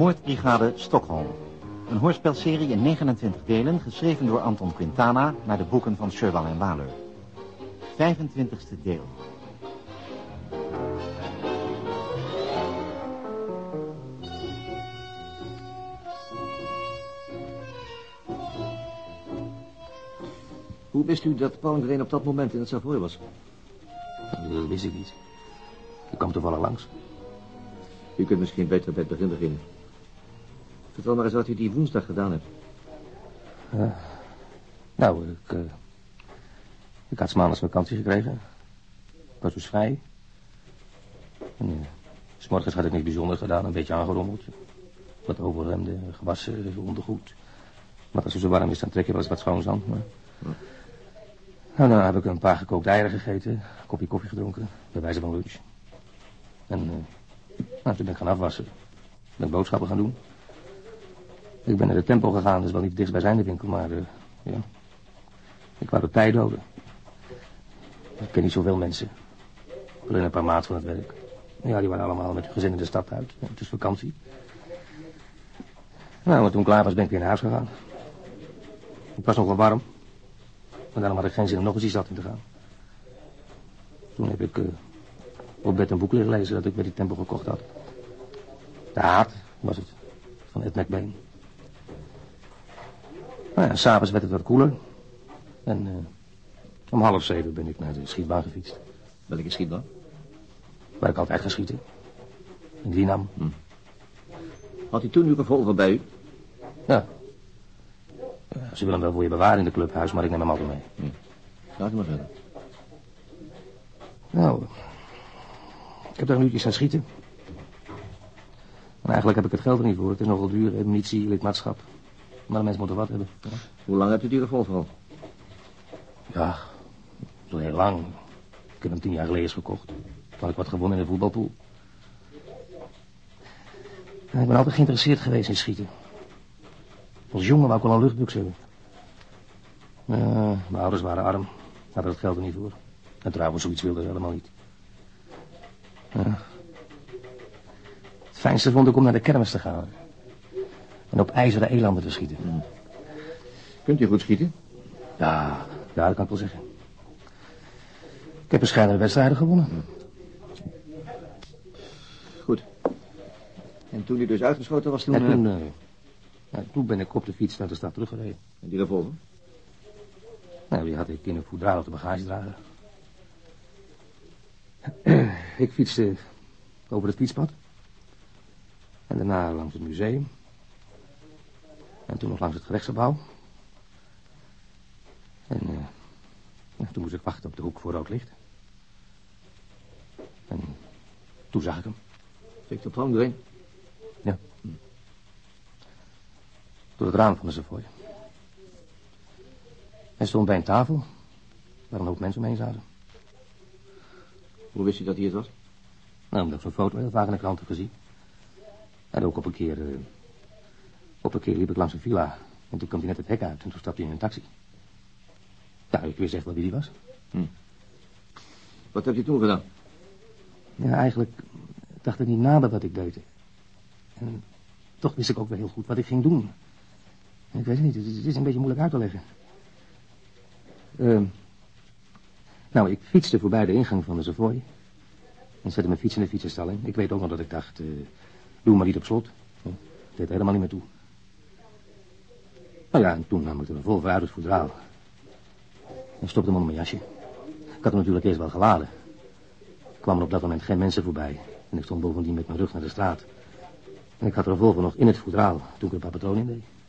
Moordbrigade Stockholm. Een hoorspelserie in 29 delen, geschreven door Anton Quintana... naar de boeken van Sherwal en Waler. 25e deel. Wist u dat Palmgren op dat moment in het Savoy was? Dat wist ik niet. Ik kwam toevallig langs. U kunt misschien beter bij het begin beginnen. Vertel maar eens wat u die woensdag gedaan hebt. Uh, nou, ik, uh, ik had maandags vakantie gekregen. Ik was dus vrij. En, uh, s morgens had ik niks bijzonders gedaan, een beetje aangerommeld. Wat overhemden, gewassen, ondergoed. Maar als het zo warm is, dan trek je wel eens wat schoon zand. Maar... Ja. Nou, dan heb ik een paar gekookte eieren gegeten, een kopje koffie gedronken, bij wijze van lunch. En nou, toen ben ik gaan afwassen. Ben boodschappen gaan doen. Ik ben naar de tempel gegaan, is wel niet dichtst bij zijn winkel, maar uh, ja. Ik wou de tijd doden. Ik ken niet zoveel mensen. Alleen een paar maat van het werk. Ja, die waren allemaal met hun gezin in de stad uit. Het is vakantie. Nou, toen ik klaar was, ben ik weer naar huis gegaan. Het was nog wel warm. Maar daarom had ik geen zin om nog eens die stad in te gaan. Toen heb ik uh, op bed een boek liggen lezen dat ik bij die tempel gekocht had. De Haat was het, van Ed McBain. Nou ja, s'avonds werd het wat koeler. En uh, om half zeven ben ik naar de schietbaan gefietst. Welke schietbaan? Waar ik altijd ga schieten. In Wienam. Hm. Had hij toen uw revolver bij u? Ja. Ze willen hem wel voor je bewaren in de clubhuis, maar ik neem hem altijd mee. Hm. Laat maar verder. Nou, ik heb daar een uurtje staan schieten. En eigenlijk heb ik het geld er niet voor. Het is nogal duur, munitie, lidmaatschap. Maar de mensen moeten wat hebben. Ja. Hoe lang hebt u die revolver al? Ja, zo heel lang. Ik heb hem tien jaar geleden eens gekocht. Toen had ik wat gewonnen in de voetbalpool. ik ben altijd geïnteresseerd geweest in schieten. Als jongen wou ik wel een luchtbuks hebben. Uh, mijn ouders waren arm. Hadden het geld er niet voor. En trouwens, zoiets wilden ze helemaal niet. Uh, het fijnste vond ik om naar de kermis te gaan. En op ijzeren elanden te schieten. Hmm. Kunt u goed schieten? Ja, ja, dat kan ik wel zeggen. Ik heb bescheidene wedstrijden gewonnen. Hmm. Goed. En toen u dus uitgeschoten was, toen... En toen, uh, toen ben ik op de fiets naar de stad teruggereden. En die revolver? Nou, die had ik in een voedraal op de bagagedrager. ik fietste over het fietspad. En daarna langs het museum. En toen nog langs het gerechtsgebouw. En uh, toen moest ik wachten op de hoek voor rood licht. En toen zag ik hem. Victor Palmgren? Ja. Hm. Door het raam van de Savoy. Hij stond bij een tafel, waar een hoop mensen omheen zaten. Hoe wist u dat hij het was? Nou, omdat ik zo'n foto heel vaak in de krant heb gezien. En ook op een keer... Uh, op een keer liep ik langs een villa. En toen kwam hij net het hek uit en toen stapte hij in een taxi. Ja, ik wist echt wel wie die was. Hm. Wat heb je toen gedaan? Ja, eigenlijk dacht ik niet na bij wat ik deed. En toch wist ik ook wel heel goed wat ik ging doen. Ik weet het niet, het is een beetje moeilijk uit te leggen. Uh, nou, ik fietste voorbij de ingang van de Savoy. En zette mijn fiets in de fietsenstalling. Ik weet ook nog dat ik dacht, uh, doe maar niet op slot. Dat deed helemaal niet meer toe. Nou ja, en toen nam ik er een uit het voedraal. En stopte hem onder mijn jasje. Ik had hem natuurlijk eerst wel geladen. Er kwamen op dat moment geen mensen voorbij. En ik stond bovendien met mijn rug naar de straat. En ik had de revolver nog in het voedraal toen ik er een paar patronen in deed.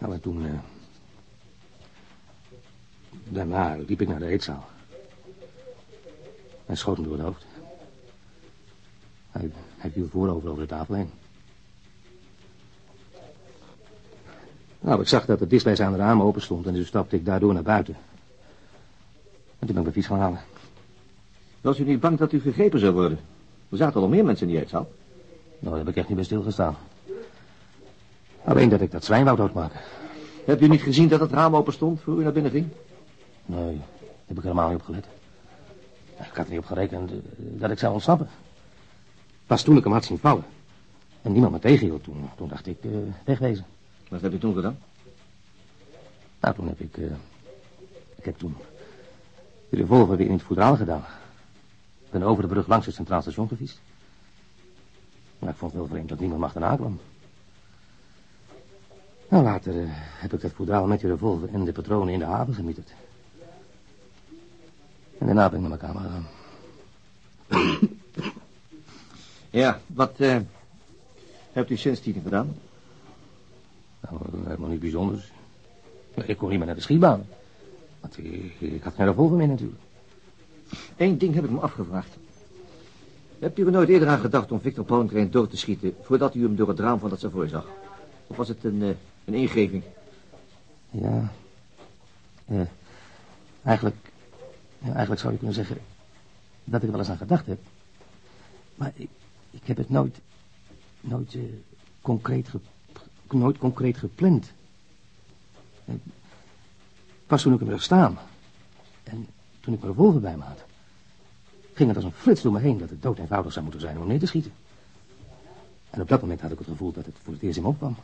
Nou, en toen... Uh, daarna liep ik naar de eetzaal. En schoot hem door het hoofd. Hij, hij viel voorover over de tafel heen. Nou, ik zag dat het dichtstbijzijnde raam open stond en dus stapte ik daardoor naar buiten. En toen ben ik mijn fiets gaan halen. Was u niet bang dat u gegrepen zou worden? Er zaten nog meer mensen in die eetzaal. Nou, daar heb ik echt niet bij stilgestaan. Alleen dat ik dat zwijn wou doodmaken. Hebt u niet gezien dat het raam open stond voor u naar binnen ging? Nee, daar heb ik helemaal niet op gelet. Ik had er niet op gerekend eh, dat ik zou ontsnappen. Pas toen ik hem had zien vallen. En niemand me tegenhield, toen, toen dacht ik eh, wegwezen. Wat heb je toen gedaan? Nou, toen heb ik... eh, ik heb toen de revolver weer in het voedraal gedaan. Ik ben over de brug langs het Centraal Station gefietst. Maar ik vond het wel vreemd dat niemand me achterna kwam. Nou, later eh, heb ik dat voedraal met de revolver en de patronen in de haven gemieterd. En daarna ben ik naar mijn kamer gegaan. Ja, wat eh, hebt u sindsdien gedaan? Nou, helemaal niet bijzonders. Ik kon niet meer naar de schietbaan. Want ik, ik had geen revolver meer natuurlijk. Eén ding heb ik me afgevraagd. Hebt u er nooit eerder aan gedacht om Victor Palmgren dood te schieten... voordat u hem door het raam van dat Savoy zag? Of was het een, eh, een ingeving? Ja. Eh, eigenlijk, ja, eigenlijk zou je kunnen zeggen dat ik er wel eens aan gedacht heb. Maar ik, ik heb het nooit, nooit, eh, concreet, ge, nooit concreet gepland. Eh, pas toen ik hem zag staan en toen ik mijn revolver bij me had, ging het als een flits door me heen dat het dood eenvoudig zou moeten zijn om neer te schieten. En op dat moment had ik het gevoel dat het voor het eerst in me opkwam.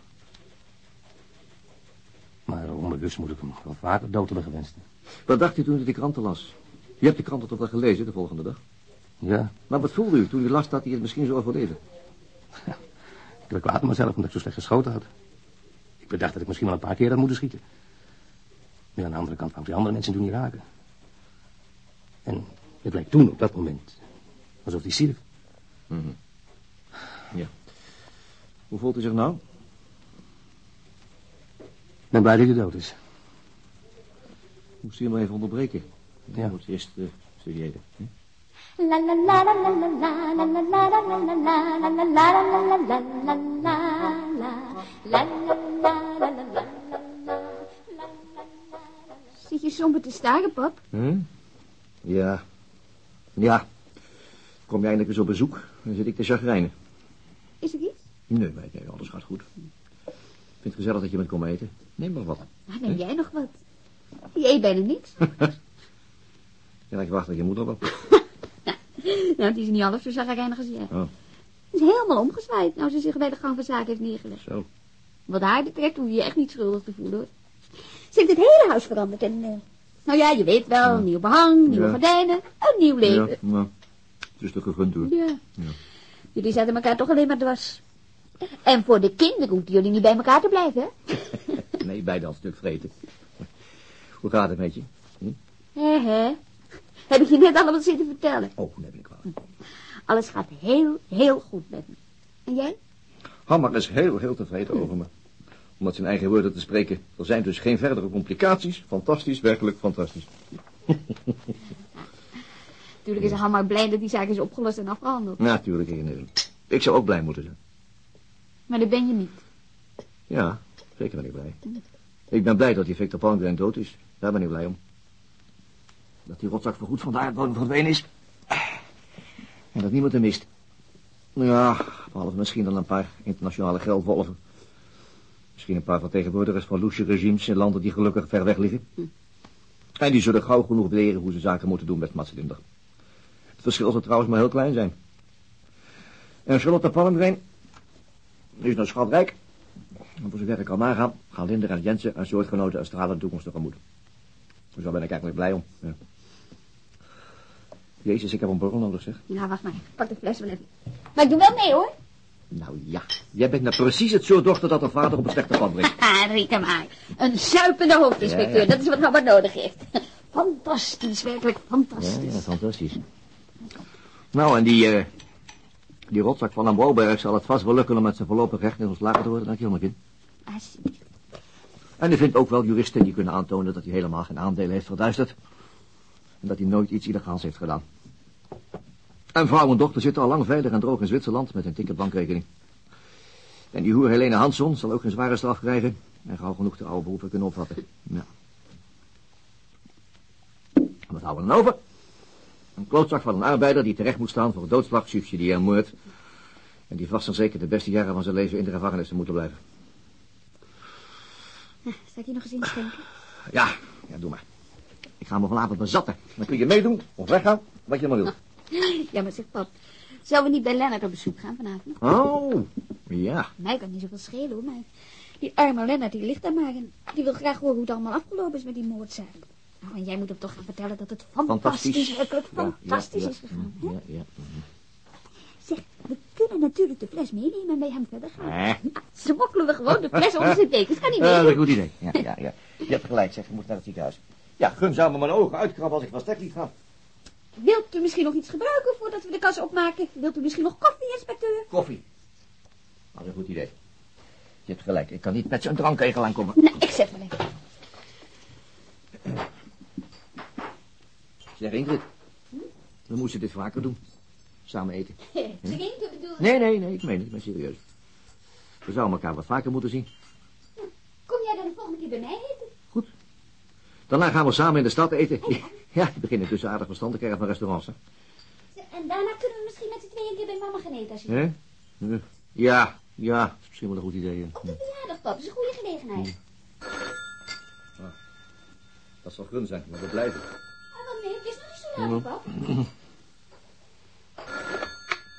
Maar onbewust moet ik hem wel vaker dood hebben gewenst. Wat dacht u toen u die kranten las? U hebt de kranten toch wel gelezen de volgende dag? Ja, Maar wat voelde u toen u las dat hij het misschien zou overleven? ik werd kwaad op mezelf omdat ik zo slecht geschoten had. Ik bedacht dat ik misschien wel een paar keer had moeten schieten. Maar aan de andere kant wou ik die andere mensen toen niet raken. En het leek toen op dat moment alsof hij stierf. Ja. Hoe voelt u zich nou? ben blij dat je dood is. Moest hier maar even onderbreken. Dan ja. moet je eerst uh, studeren. Hè? Zit je somber te staren, pap? Hm? Ja. Ja. Kom je eindelijk eens op bezoek, dan zit ik te chagrijnen. Is er iets? Nee, nee, nee, alles gaat goed. Ik vind het gezellig dat je met komt eten. Neem maar wat. Nou, neem jij nog wat? Je eet bijna niks. Ja, ik wacht dat je moeder wel. Nou, die is niet half zo zagrijnig als jij. Oh, Ze is helemaal omgezwaaid, nou ze zich bij de gang van zaken heeft neergelegd. zo. Wat haar betreft hoef je je echt niet schuldig te voelen, hoor. Ze heeft het hele huis veranderd en... eh, nou ja, je weet wel, nieuw behang, nieuwe Ja. gordijnen, een nieuw Ja, leven. nou, het is toch gegund hoor. Ja. Ja. Jullie zetten elkaar toch alleen maar dwars. En voor de kinderen hoeven jullie niet bij elkaar te blijven, hè? Nee, al een stuk vreten. Hoe gaat het met je? Hé, hé. Heb ik je net allemaal zitten vertellen? Oh, nee, ben ik kwaad. Alles gaat heel, heel goed met me. En jij? Hammer is heel, heel tevreden over me. Om met zijn eigen woorden te spreken. Er zijn dus geen verdere complicaties. Fantastisch, werkelijk fantastisch. Natuurlijk is Hammer blij dat die zaak is opgelost en afgehandeld. Natuurlijk, Ik zou ook blij moeten zijn. Maar dat ben je niet. Ja, zeker ben ik blij. Ik ben blij dat die Victor Palmgren dood is. Daar ben ik blij om. Dat die rotzak voorgoed van de aardbodem verdwenen is. En dat niemand hem mist. Ja, behalve misschien dan een paar internationale geldwolven. Misschien een paar vertegenwoordigers van loesje regimes in landen die gelukkig ver weg liggen. En die zullen gauw genoeg leren hoe ze zaken moeten doen met Matselinder. Het verschil zal trouwens maar heel klein zijn. En Charlotte Palmgren is nou schatrijk. En voor zover ik kan nagaan, gaan Linder en Jensen en soortgenoten een stralende toekomst tegemoet. Dus daar ben ik eigenlijk blij om. Ja. Jezus, ik heb een borrel nodig, zeg. Nou, wacht maar. Pak de fles wel even. Maar ik doe wel mee, hoor. Nou ja, jij bent nou precies het soort dochter dat een vader op een slechte pad brengt. Haha, maar. Een zuipende hoofdinspecteur. Ja, ja. Dat is wat Hammer nodig heeft. Fantastisch, werkelijk fantastisch. ja, fantastisch. Nou, en die, eh, die rotzak van een Bouwberg zal het vast wel lukken om met zijn voorlopig recht in ontslagen te worden, dankjewel, mijn kind. Alsjeblieft. En hij vindt ook wel juristen die kunnen aantonen dat hij helemaal geen aandelen heeft verduisterd. En dat hij nooit iets illegaals heeft gedaan. En vrouw en dochter zitten al lang veilig en droog in Zwitserland met een tinkerbankrekening. En die hoer Helene Hansson zal ook geen zware straf krijgen. En gauw genoeg de oude beroepen kunnen opvatten. Ja. Wat houden we dan over? Een klootzak van een arbeider die terecht moet staan voor doodslag, subsidie en moord. En die vast en zeker de beste jaren van zijn leven in de gevangenis moeten blijven. Zal ik je nog eens inschenken? Ja, ja, doe maar. Ik ga me vanavond bezatten. Dan kun je meedoen of weggaan, wat je maar wilt. Ja, maar zeg pap, zouden we niet bij Lennart op bezoek gaan vanavond? Oh, ja. Mij kan niet zoveel schelen hoor, maar die arme Lennart die ligt daar maar en die wil graag horen hoe het allemaal afgelopen is met die moordzaak. Nou, en jij moet hem toch gaan vertellen dat het fantastisch, Fantastisch. werkelijk fantastisch ja, is gegaan. Ja, ja. Zeg, we kunnen natuurlijk de fles meenemen en bij hem verder gaan. Eh. Smokkelen we gewoon de fles onder zijn dekens, kan niet Ja, dat is een goed idee. Ja, ja, ja. Je hebt gelijk, zeg. Je moet naar het ziekenhuis. Ja, gun zou me mijn ogen uitkrabben als ik van stek liet gaan. Wilt u misschien nog iets gebruiken voordat we de kas opmaken? Wilt u misschien nog koffie, inspecteur? Koffie. Dat is een goed idee. Je hebt gelijk. Ik kan niet met zo'n drankegel aankomen. Nou, ik wel even. Zeg Ingrid. We moesten dit vaker doen. Samen eten. Drinken bedoel Nee, nee, nee. Ik meen het. Ik ben serieus. We zouden elkaar wat vaker moeten zien. Kom jij dan de volgende keer bij mij eten? Daarna gaan we samen in de stad eten. Ja, we beginnen tussen aardig verstand te krijgen van restaurants, hè. En daarna kunnen we misschien met z'n tweeën een keer bij mama gaan eten als je... Hè? Ja, ja. Dat is misschien wel een goed idee. hè. Op de verjaardag, pap. Dat is een goede gelegenheid. Dat zal gun zijn, maar we blijven. Nee, pap.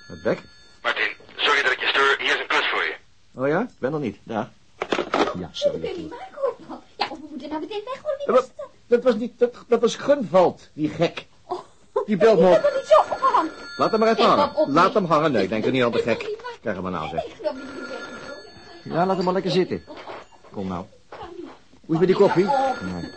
Met bek? Martin, sorry dat ik je stoor. Hier is een klus voor je. Oh ja? Ik ben er niet. Ja. Ja, Dat sorry. kun je niet maken, hoor. Ja, of we moeten nou meteen Ja, was maar- dat? Dat was niet, dat, dat was Gunvald, die gek. Oh, Die belt me Ik op. heb er niet zo opgehangen. Laat hem maar even Nee, hangen. op Laat hem hangen. Nee, ik denk er niet aan de Ik wil gek. Krijg hem maar nou, zeg. Ik dat. Ja, laat hem maar lekker zitten. Kom nou. Hoe is met die koffie? Nee.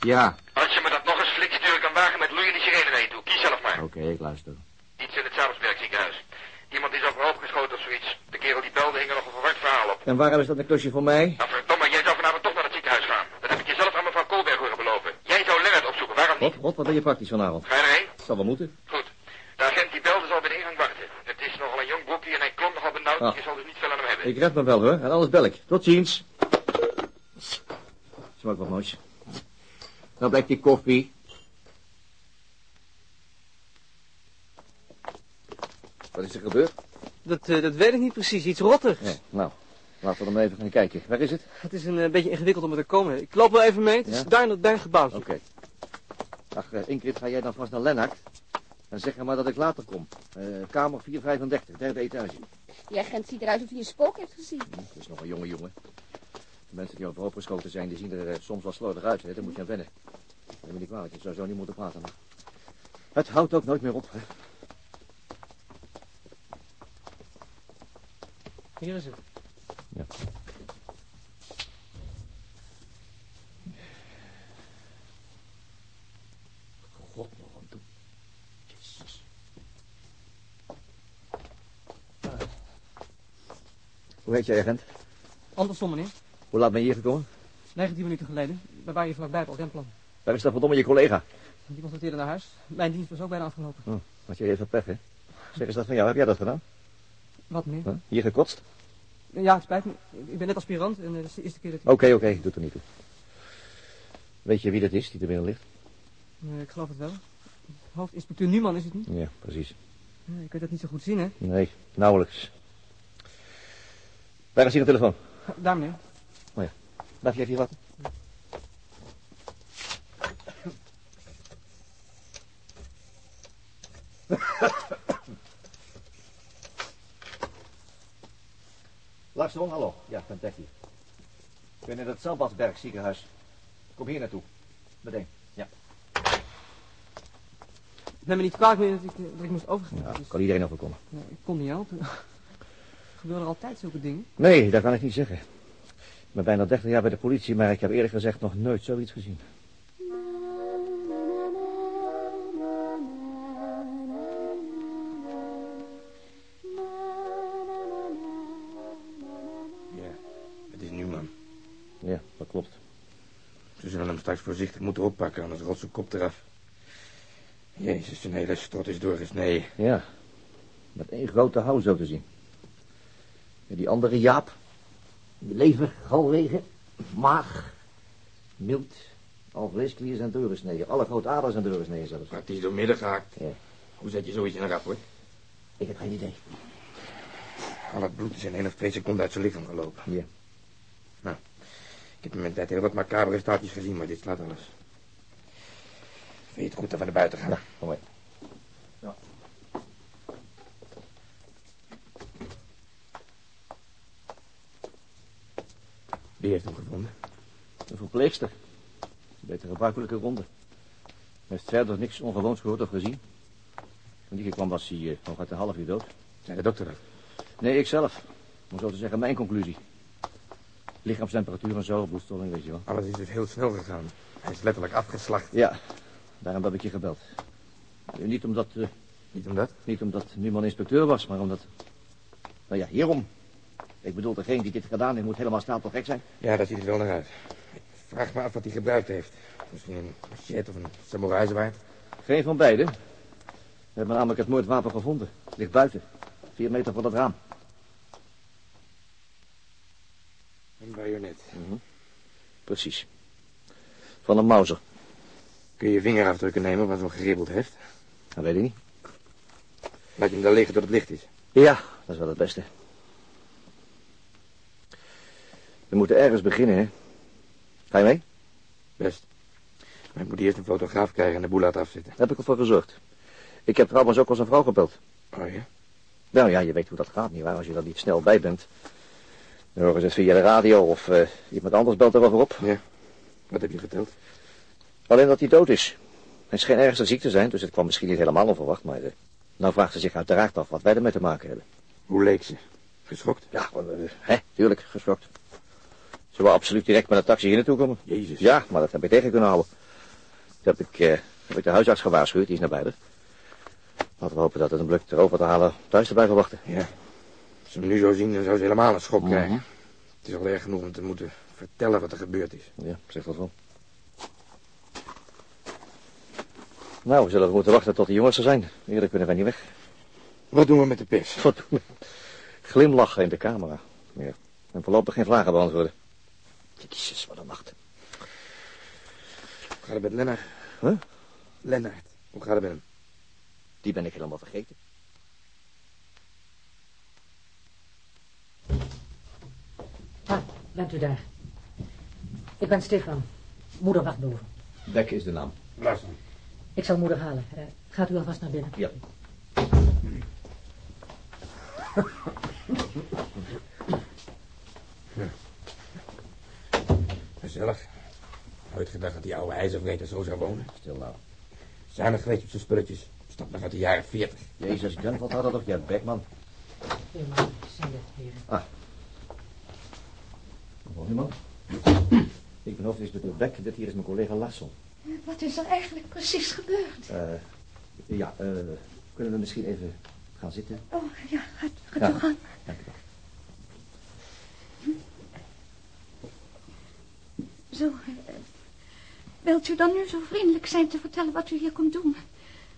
Ja, Als je me dat nog eens flink sturen kan wagen met loeiende sirene naar je toe. Kies zelf maar. oké, ik luister. Iets in het Zadelsbergziekenhuis. Iemand is overhoop geschoten of zoiets. De kerel die belde hing er nog een verward verhaal op. En waarom is dat een klusje voor mij? Nou verdomme, jij zou vanavond toch naar het ziekenhuis gaan. Dat heb ik je zelf aan mevrouw Koolberg horen beloven. Jij zou Lennart opzoeken, waarom niet? God, wat ben je praktisch vanavond? Ga je erheen? Zal wel moeten. Goed. De agent die belde zal bij de ingang wachten. Het is nogal een jong boekje en hij klonk nogal benauwd. Ah. Je zal dus niet veel aan hem hebben. Ik red me wel hoor, en anders bel ik. Tot ziens. Smaakt wat moois. Nou blijkt die koffie. Wat is er gebeurd? Dat, eh, dat weet ik niet precies. Iets rottigs. Ja, nou, laten we dan maar even gaan kijken. Waar is het? Het is een eh, beetje ingewikkeld om er te komen. Ik loop wel even mee. Het is Ja? daar in dat gebouwtje. Oké. Ach, eh, Ingrid, ga jij dan vast naar Lennart? En zeg hem maar dat ik later kom. Eh, kamer 435, derde etage. Die agent ziet eruit of hij een spook heeft gezien. Hm, dat is nog een jonge jongen. De mensen die overhoop geschoten zijn, die zien er soms wel slordig uit. Hè? Daar moet je aan wennen. Neem me niet kwalijk, je zou zo niet moeten praten. Maar... Het houdt ook nooit meer op. Hè? Hier is het. Ja. God nog aan toe. Jezus. Hoe heet jij, agent? Andersom, meneer. Hoe laat ben je hier gekomen? 19 minuten geleden. We waren hier vlakbij op Remplan. Waar is dat verdomme je collega? Die constateerde naar huis. Mijn dienst was ook bijna afgelopen. Oh, had je even pech, hè? Zeg eens dat van jou. Heb jij dat gedaan? Wat? Huh? Hier gekotst? Ja, het spijt me. Ik ben net aspirant en eh, het is de eerste keer dat ik... Oké, oké, doet er niet toe. Weet je wie dat is die er binnen ligt? Eh, ik geloof het wel. Hoofdinspecteur Numan is het niet? Ja, precies. Ik weet dat niet zo goed zien, hè? Nee, nauwelijks. Waar is hier een telefoon? Daar, meneer. Blijf je even hier wachten? Hallo. Ja, ik ben Tech hier. Ik ben in het Zandbadsberg ziekenhuis. Kom hier naartoe. Meteen. Ja. Neem me niet kwalijk meer dat ik, eh, dat ik moest overgaan. ja Dus, kan iedereen overkomen. eh, ik kon niet helpen. Gebeuren er altijd zulke dingen? Nee, dat kan ik niet zeggen. Ik ben bijna 30 jaar bij de politie, maar ik heb eerlijk gezegd nog nooit zoiets gezien. Voorzichtig moeten oppakken, anders rolt zijn kop eraf. Jezus, zijn hele strot is doorgesneden. Ja, met één grote hou zo te zien. En die andere Jaap, die lever, galwegen, maag, mild, Al vleesklieren zijn doorgesneden. Alle grote aders zijn doorgesneden zelfs. Praktisch door midden gehakt. Ja. Hoe zet je zoiets in een rapport? Ik heb geen idee. Al het bloed is in één of twee seconden uit zijn lichaam gelopen. Hier. Ik heb in mijn tijd heel wat macabere staatjes gezien, maar dit slaat alles. Vind je het goed dat we naar buiten gaan? Ja, kom mee. Wie heeft hem gevonden? Een verpleegster. Bij de gebruikelijke ronde. Hij heeft verder niks ongewoons gehoord of gezien. Toen die kwam was hij eh, nog uit een half uur dood. Zei de dokter dat? Nee, ik zelf. Om zo te zeggen, mijn conclusie. Lichaamstemperatuur en zo, bloedstolling, weet je wel. Alles is dus heel snel gegaan. Hij is letterlijk afgeslacht. Ja, daarom heb ik je gebeld. Eh, Niet omdat, eh, Niet omdat? niet omdat Numan inspecteur was, maar omdat... Nou ja, hierom. Ik bedoel, degene die dit gedaan heeft moet helemaal stapelgek zijn. Ja, dat ziet er wel naar uit. Ik vraag me af wat hij gebruikt heeft. Misschien een machete of een samurai zwaard. Geen van beiden. We hebben namelijk het moordwapen gevonden. Het ligt buiten. Vier meter van het raam. Een bajonet. Precies. Van een Mauser. Kun je je vingerafdrukken nemen van zo'n geribbeld heft? Dat weet ik niet. Laat je hem daar liggen tot het licht is. Ja, dat is wel het beste. We moeten ergens beginnen, hè? Ga je mee? Best. Maar ik moet eerst een fotograaf krijgen en de boel laten afzitten. Daar heb ik ervoor gezorgd. Ik heb trouwens ook al zijn vrouw gebeld. Oh ja? Nou ja, je weet hoe dat gaat, nietwaar? Als je er niet snel bij bent. Dan horen ze het via de radio of eh, iemand anders belt er over op. Ja. Wat heb je verteld? Alleen dat hij dood is. Hij schijnt ergens ziek te zijn, dus het kwam misschien niet helemaal onverwacht. Maar eh, nou vraagt ze zich uiteraard af wat wij ermee te maken hebben. Hoe leek ze? Geschokt? Ja, uh, hè, tuurlijk, geschokt. Ze wou absoluut direct met een taxi hier naartoe komen. Jezus. Ja, maar dat heb ik tegen kunnen houden. Dat heb ik, eh, heb ik de huisarts gewaarschuwd, die is naar buiten. Laten we hopen dat het een lukt erover te halen thuis te blijven wachten. Ja. Als ze hem nu zo zien, dan zou ze helemaal een schok krijgen. Het is al erg genoeg om te moeten vertellen wat er gebeurd is. Ja, zeg dat wel. Nou, we zullen moeten wachten tot de jongens er zijn. Eerder kunnen wij niet weg. Wat doen we met de pers? Wat doen we? Glimlachen in de camera. Ja. En voorlopig geen vragen beantwoorden. Jezus, wat een nacht. Hoe gaat het met Lennart? Huh? Lennart. Hoe gaat het met hem? Die ben ik helemaal vergeten. Ah, bent u daar? Ik ben Stefan. Moeder wacht boven. Beck is de naam. Luister. Ik zal moeder halen. Eh, gaat u alvast naar binnen? Ja. Gezellig. Nooit gedacht dat die oude ijzervreter zo zou wonen. Stil nou. Zuinig geweest op zijn spulletjes. Stap nog uit de jaren 40. Jezus, Jan, wat had dat op je Beck, man? Goedemorgen, zijn het heren. Gewoon iemand. Ik ben hoofdinspecteur Beck, dit hier is mijn collega Larsson. Wat is er eigenlijk precies gebeurd? Eh, ja, eh, kunnen we misschien even gaan zitten? Oh, ja, gaat, gaat Ja. gaan. Dank u wel. Zo, eh, wilt u dan nu zo vriendelijk zijn te vertellen wat u hier komt doen?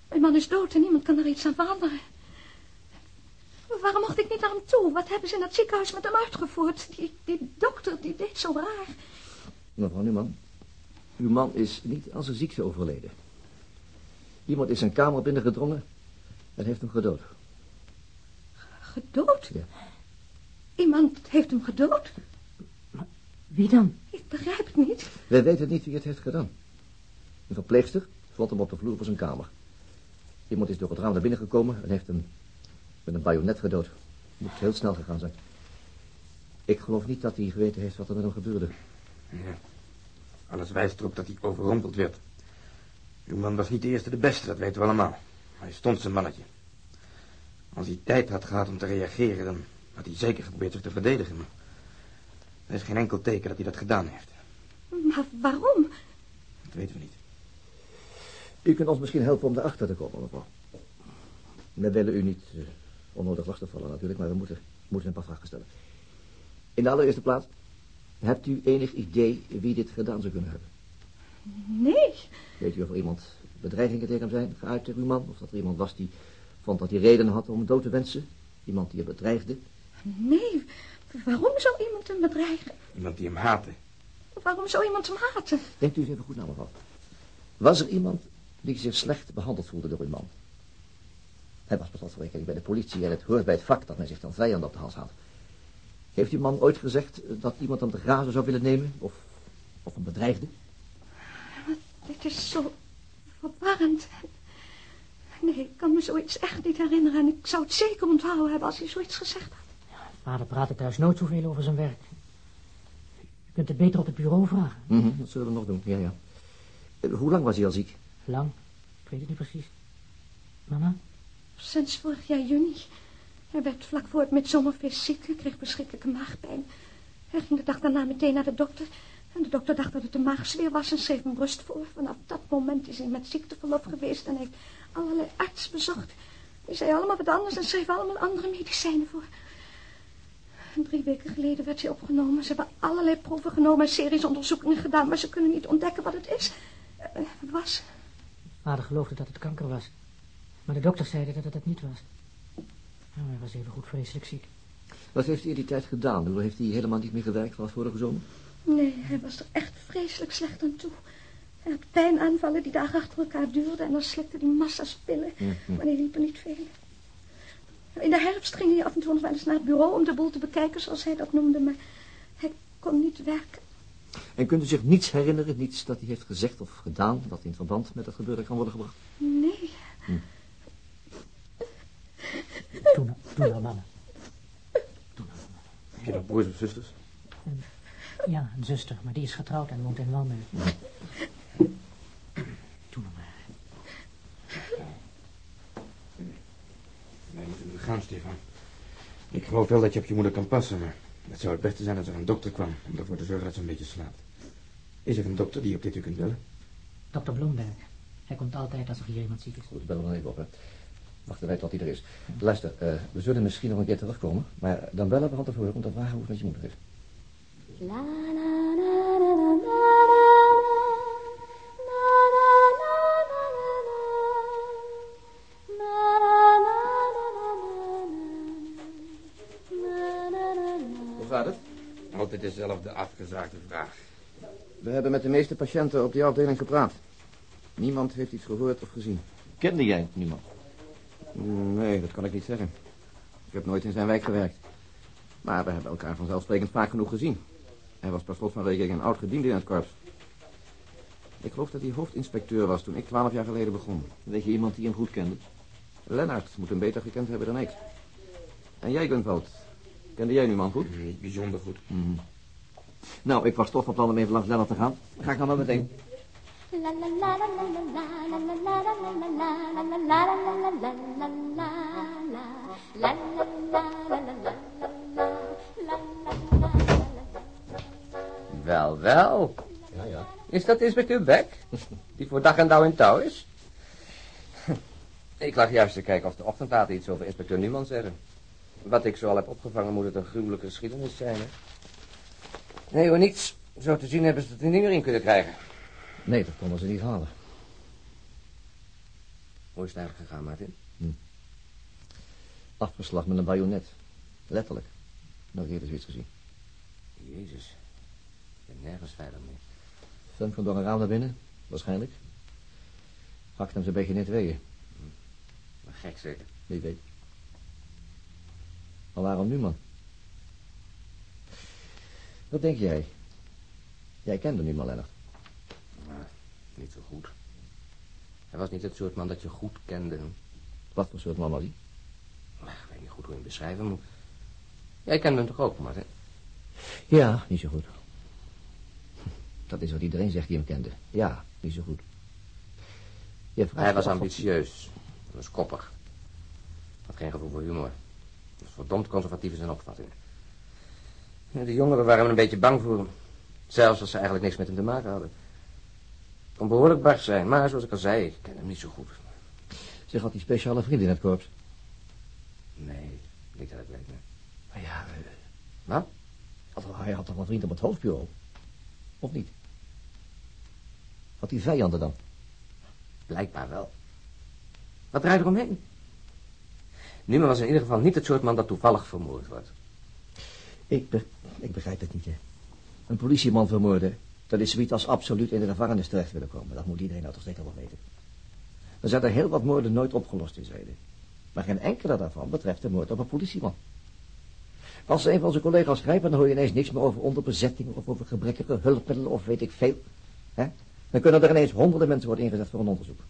Mijn man is dood en niemand kan er iets aan veranderen. Waarom mocht ik niet naar hem toe? Wat hebben ze in het ziekenhuis met hem uitgevoerd? Die, die dokter, die deed zo raar. Mevrouw Newman, uw man is niet aan zijn ziekte overleden. Iemand is zijn kamer binnengedrongen en heeft hem gedood. Gedood? Ja. Iemand heeft hem gedood? Wie dan? Ik begrijp het niet. Wij weten niet wie het heeft gedaan. Een verpleegster vond hem op de vloer van zijn kamer. Iemand is door het raam naar binnen gekomen en heeft hem met een bajonet gedood. Moet heel snel gegaan zijn. Ik geloof niet dat hij geweten heeft wat er met hem gebeurde. Ja. Alles wijst erop dat hij overrompeld werd. Uw man was niet de eerste de beste, dat weten we allemaal. Hij stond zijn mannetje. Als hij tijd had gehad om te reageren, dan had hij zeker geprobeerd zich te verdedigen. Maar er is geen enkel teken dat hij dat gedaan heeft. Maar waarom? Dat weten we niet. U kunt ons misschien helpen om erachter te komen, mevrouw. We willen u niet eh, onnodig lastig vallen natuurlijk, maar we moeten, moeten een paar vragen stellen. In de allereerste plaats, hebt u enig idee wie dit gedaan zou kunnen hebben? Nee. Weet u of er iemand bedreigingen tegen hem zijn geuit tegen uw man? Of dat er iemand was die vond dat hij reden had om hem dood te wensen? Iemand die hem bedreigde? Nee. Waarom zou iemand hem bedreigen? Iemand die hem haatte. Waarom zou iemand hem haten? Denkt u eens even goed naar me af. Was er iemand die zich slecht behandeld voelde door uw man? Hij was per slotverrekening bij de politie en het hoort bij het vak dat men zich dan vijanden op de hals haalt. Heeft uw man ooit gezegd dat iemand hem te grazen zou willen nemen? Of, of hem bedreigde? Dit is zo verwarrend. Nee, ik kan me zoiets echt niet herinneren en ik zou het zeker onthouden hebben als hij zoiets gezegd had. Vader praatte thuis nooit zoveel over zijn werk. Je kunt het beter op het bureau vragen. Mhm, dat zullen we nog doen, ja, ja. Eh, Hoe lang was hij al ziek? Lang? Ik weet het niet precies. Mama? Sinds vorig jaar juni. Hij werd vlak voor het midzomerfeest ziek en kreeg verschrikkelijke maagpijn. Hij ging de dag daarna meteen naar de dokter. En de dokter dacht dat het een maagzweer was en schreef hem rust voor. Vanaf dat moment is hij met ziekteverlof geweest en heeft allerlei artsen bezocht. Die zei allemaal wat anders en schreef allemaal andere medicijnen voor. Drie weken geleden werd hij opgenomen. Ze hebben allerlei proeven genomen en series onderzoekingen gedaan, maar ze kunnen niet ontdekken wat het is. Eh, het was. Vader geloofde dat het kanker was. Maar de dokter zeiden dat het het niet was. Nou, hij was even goed vreselijk ziek. Wat heeft hij in die tijd gedaan? Heeft hij helemaal niet meer gewerkt zoals vorige zomer? Nee, hij was er echt vreselijk slecht aan toe. Hij had pijnaanvallen die dagen achter elkaar duurden en dan slikte hij massa's pillen, maar die liepen niet veel. In de herfst ging hij af en toe nog wel eens naar het bureau om de boel te bekijken, zoals hij dat noemde, maar hij kon niet werken. En kunt u zich niets herinneren, niets dat hij heeft gezegd of gedaan, dat in verband met het gebeuren kan worden gebracht? Nee, Doe nou, doe nou, mama. Heb je nog broers of zusters? Ja, een zuster, maar die is getrouwd en woont in Malmö. Doe nou maar. Wij moeten nu gaan, Stefan. Ik geloof wel dat je op je moeder kan passen, maar het zou het beste zijn als er een dokter kwam om ervoor te zorgen dat ze een beetje slaapt. Is er een dokter die je op dit uur kunt bellen? Dokter Bloemberg. Hij komt altijd als er hier iemand ziek is. Goed, bel hem even op, hè. Wachten wij tot hij er is. Luister, eh, we zullen misschien nog een keer terugkomen, maar dan bellen we van tevoren om te vragen hoe het met je moeder is. La la la? Altijd dezelfde afgezaagde vraag. We hebben met de meeste patiënten op die afdeling gepraat. Niemand heeft iets gehoord of gezien. Kende jij niemand? Nee, dat kan ik niet zeggen. Ik heb nooit in zijn wijk gewerkt. Maar we hebben elkaar vanzelfsprekend vaak genoeg gezien. Hij was per slot van rekening een oud gediende in het korps. Ik geloof dat hij hoofdinspecteur was toen ik twaalf jaar geleden begon. Weet je iemand die hem goed kende? Lennart moet hem beter gekend hebben dan ik. En jij, Gunveld, kende jij nu man goed? Niet bijzonder goed. Nou, ik was toch van plan om even langs Lennart te gaan. Ga ik dan wel meteen. Wel, wel. Ja, ja. Is dat inspecteur Beck? Die voor dag en dauw in touw is? Ik lag juist te kijken of de ochtendbladen iets over inspecteur Niemann zeggen. Wat ik zo al heb opgevangen moet het een gruwelijke geschiedenis zijn, hè? Nee hoor, niets. Zo te zien hebben ze het er niet meer in kunnen krijgen. Nee, dat konden ze niet halen. Hoe is het eigenlijk gegaan, Martin? Afgeslag met een bajonet. Letterlijk. Nog eerder zoiets gezien. Jezus. Ik ben nergens veilig meer. Fem kwam door een raam naar binnen, waarschijnlijk. Hakte hem zijn beetje in het tweeën. Maar gek zeker. Wie weet. Maar waarom nu, man? Wat denk jij? Jij kende nu man, Lennart. Maar niet zo goed. Hij was niet het soort man dat je goed kende. Wat voor soort man was hij? Maar ik weet niet goed hoe je hem beschrijven moet. Jij kende hem toch ook, Martin? Ja, niet zo goed. Dat is wat iedereen zegt die hem kende. Ja, niet zo goed. Hij was ambitieus. Hij was koppig. Had geen gevoel voor humor. Was verdomd conservatief in zijn opvatting. De jongeren waren een beetje bang voor hem. Zelfs als ze eigenlijk niks met hem te maken hadden. Kon behoorlijk barsch zijn, maar zoals ik al zei, ik ken hem niet zo goed. Zeg, had hij speciale vrienden in het korps? Nee, niet dat ik weet. nee. Maar ja, eh, Wat? hij had toch wel vrienden op het hoofdbureau? Of niet? Had hij vijanden dan? Blijkbaar wel. Wat draait er omheen? Newman was in ieder geval niet het soort man dat toevallig vermoord wordt. Ik, be- ik begrijp het niet, hè. Een politieman vermoorden, dat is zoiets als absoluut in de gevangenis terecht willen komen. Dat moet iedereen nou toch zeker wel weten. Er zijn er heel wat moorden nooit opgelost in Zweden. Maar geen enkele daarvan betreft de moord op een politieman. Als ze een van onze collega's grijpen, dan hoor je ineens niks meer over onderbezetting of over gebrekkige hulpmiddelen of weet ik veel. Hè? Dan kunnen er ineens honderden mensen worden ingezet voor een onderzoek.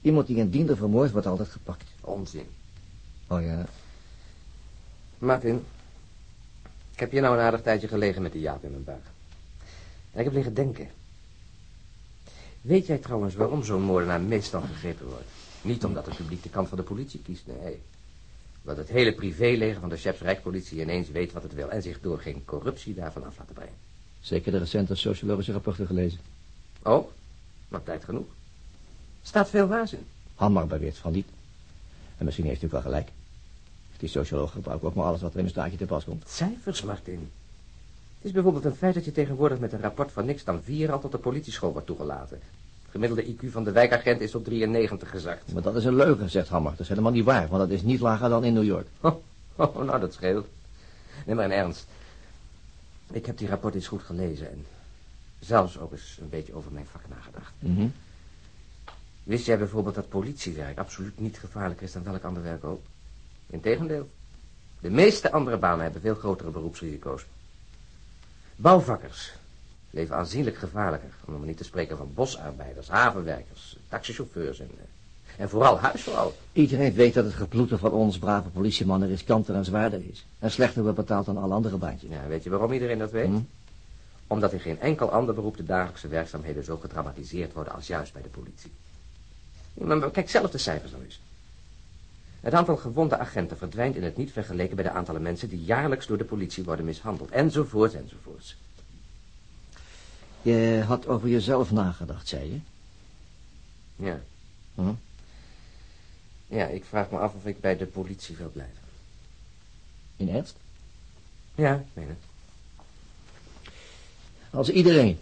Iemand die een diender vermoord wordt altijd gepakt. Onzin. Oh ja, Martin, ik heb hier nou een aardig tijdje gelegen met die jaap in mijn buik. En ik heb liggen denken. Weet jij trouwens waarom zo'n moordenaar meestal gegrepen wordt? Niet omdat het publiek de kant van de politie kiest, nee. Omdat het hele privéleger van de chefs Rijkspolitie ineens weet wat het wil... en zich door geen corruptie daarvan af laten brengen. zeker de recente sociologische rapporten gelezen. Oh, maar tijd genoeg. Staat veel waars in. Hanmar beweert van niet. En misschien heeft ook wel gelijk. Die sociologen gebruiken ook maar alles wat er in een staatje te pas komt. Cijfers, Martin. Is bijvoorbeeld een feit dat je tegenwoordig met een rapport van niks dan vier al tot de politieschool wordt toegelaten. Het gemiddelde IQ van de wijkagent is op 93 gezakt. Maar dat is een leugen, zegt Hammer. Dat is helemaal niet waar, want dat is niet lager dan in New York. Oh, oh, nou, dat scheelt. Nee, maar in ernst. Ik heb die rapport eens goed gelezen en zelfs ook eens een beetje over mijn vak nagedacht. Mhm. Wist jij bijvoorbeeld dat politiewerk absoluut niet gevaarlijker is dan welk ander werk ook? Integendeel. De meeste andere banen hebben veel grotere beroepsrisico's. Bouwvakkers leven aanzienlijk gevaarlijker, om niet te spreken van bosarbeiders, havenwerkers, taxichauffeurs en, eh, en vooral huisvrouwen. Iedereen weet dat het geploeten van ons brave politiemannen riskanter en zwaarder is. En slechter wordt betaald dan alle andere baantjes. Ja, weet je waarom iedereen dat weet? Hm? Omdat in geen enkel ander beroep de dagelijkse werkzaamheden zo gedramatiseerd worden als juist bij de politie. Maar kijk zelf de cijfers dan eens. Het aantal gewonde agenten verdwijnt in het niet vergeleken bij de aantallen mensen die jaarlijks door de politie worden mishandeld, enzovoorts, enzovoorts. Je had over jezelf nagedacht, zei je? Ja. Hm? Ja, ik vraag me af of ik bij de politie wil blijven. In ernst? Ja, ik meen het. Als iedereen,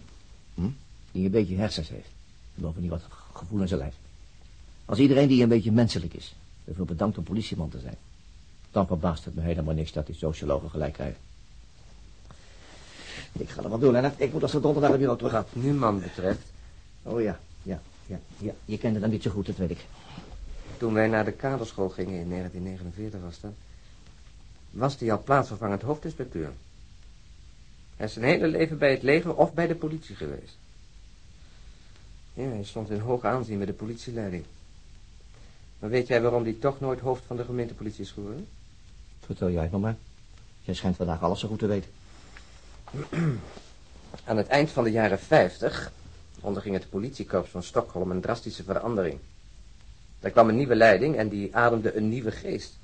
hm, die een beetje hersens heeft, en bovendien wat gevoel in zijn lijf. Als iedereen die een beetje menselijk is, ervoor bedankt om politieman te zijn. Dan verbaast het me helemaal niks dat die sociologen gelijk krijgen. Ik ga er wat doen, Lennart. Ik moet als donder naar het bureau terug gaan. Wat nu man betreft, Oh ja, ja, ja, ja. Je kende hem niet zo goed, dat weet ik. toen wij naar de kaderschool gingen in 1949 was dat, was hij al plaatsvervangend hoofdinspecteur. Hij is zijn hele leven bij het leger of bij de politie geweest. Ja, hij stond in hoog aanzien bij de politieleiding. Maar weet jij waarom hij toch nooit hoofd van de gemeentepolitie is geworden? Vertel jij het nog maar. Jij schijnt vandaag alles zo goed te weten. Aan het eind van de jaren 50 onderging het politiekorps van Stockholm een drastische verandering. Er kwam een nieuwe leiding en die ademde een nieuwe geest.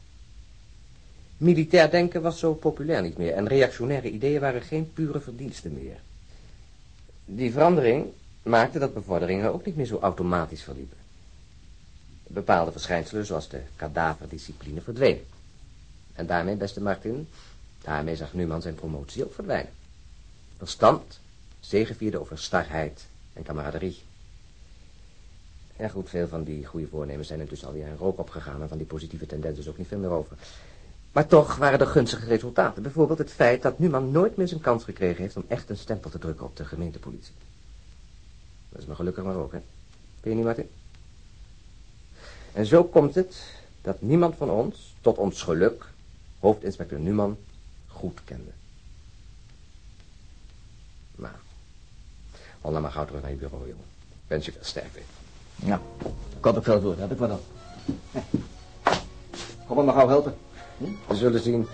Militair denken was zo populair niet meer en reactionaire ideeën waren geen pure verdiensten meer. Die verandering maakte dat bevorderingen ook niet meer zo automatisch verliepen. Bepaalde verschijnselen zoals de kadaverdiscipline verdwenen. En daarmee, beste Martin, daarmee zag Numan zijn promotie ook verdwijnen. Verstand zegevierde over starheid en kameraderie. Ja goed, veel van die goede voornemens zijn intussen alweer in rook opgegaan... en van die positieve tendens is ook niet veel meer over. Maar toch waren er gunstige resultaten. Bijvoorbeeld het feit dat Numan nooit meer zijn kans gekregen heeft... om echt een stempel te drukken op de gemeentepolitie. Dat is maar gelukkig maar ook, hè? Vind je niet, Martin? En zo komt het dat niemand van ons, tot ons geluk... hoofdinspecteur Numan goed kende. Nou, hol nou maar gauw terug naar je bureau, jongen. Ik wens je veel sterkte. Ja, kan ook veel heb ik wel dan. Kom maar gauw helpen. We zullen zien.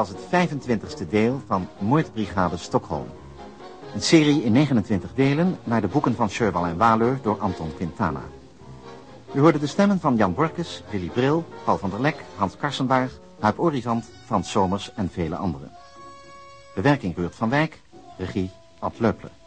Was het 25e deel van Moordbrigade Stockholm. Een serie in 29 delen naar de boeken van Sherwal en Waleur door Anton Quintana. U hoorde de stemmen van Jan Borkes, Willy Bril, Paul van der Lek, Hans Karsenbaar, Huip Orizant, Frans Somers en vele anderen. Bewerking Ruurt van Wijk, regie Ad Leupler.